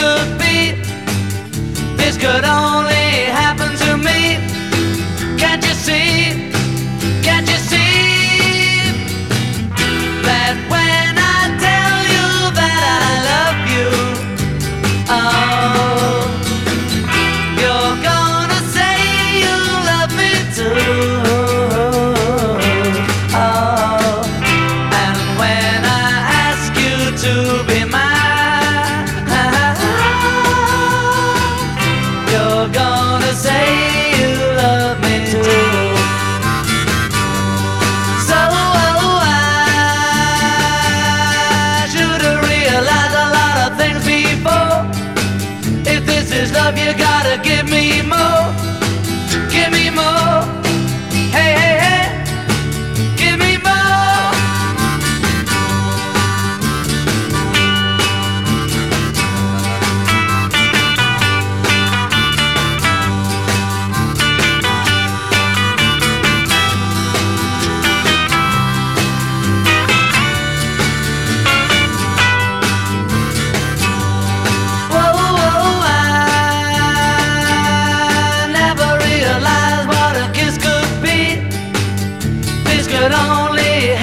could be. This could only is love, you gotta give me more. Give me more. could only